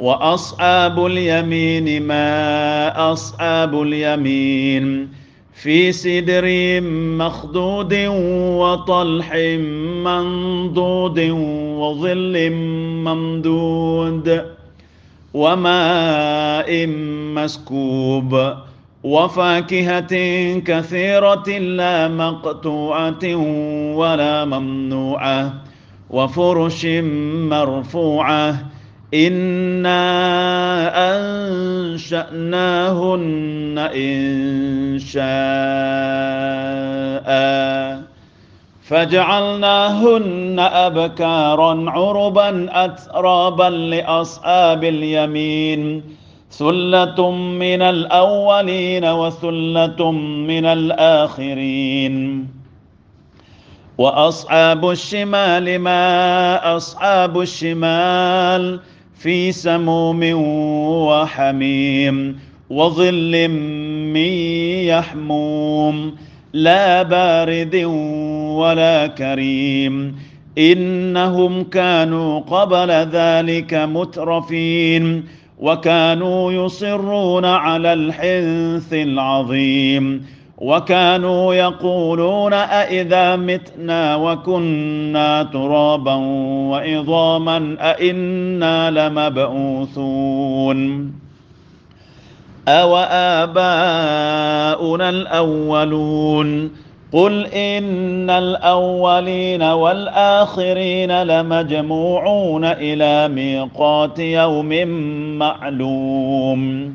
وأصحاب اليمين ما أصحاب اليمين في سدر مخضود وطلح منضود وظل ممدود وماء مسكوب وفاكهة كثيرة لا مقطوعة ولا ممنوعة وفرش مرفوعة أنا انشاناهن ان شاء فجعلناهن ابكارا عربا اترابا لاصحاب اليمين ثله من الاولين وثله من الاخرين واصحاب الشمال ما اصحاب الشمال في سموم وحميم وظل من يحموم لا بارد ولا كريم. إنهم كانوا قبل ذلك مترفين وكانوا يصرون على الحنث العظيم. وكانوا يقولون أإذا متنا وكنا ترابا وعظاما أإنا لمبعوثون أو آباؤنا الأولون قل إن الأولين والآخرين لمجموعون إلى ميقات يوم معلوم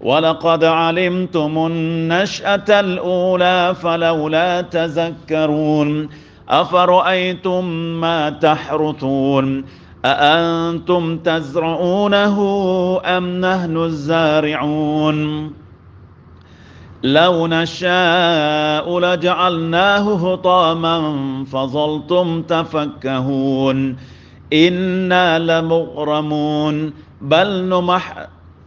ولقد علمتم النشأة الأولى فلولا تذكرون أفرأيتم ما تحرثون أأنتم تزرعونه أم نحن الزارعون لو نشاء لجعلناه هطاما فظلتم تفكهون إنا لمغرمون بل, نمح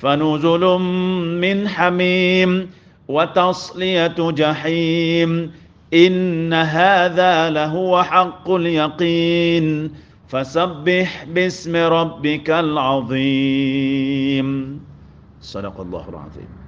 فنزل من حميم وتصلية جحيم إن هذا لهو حق اليقين. فسبح باسم ربك العظيم. صدق الله العظيم.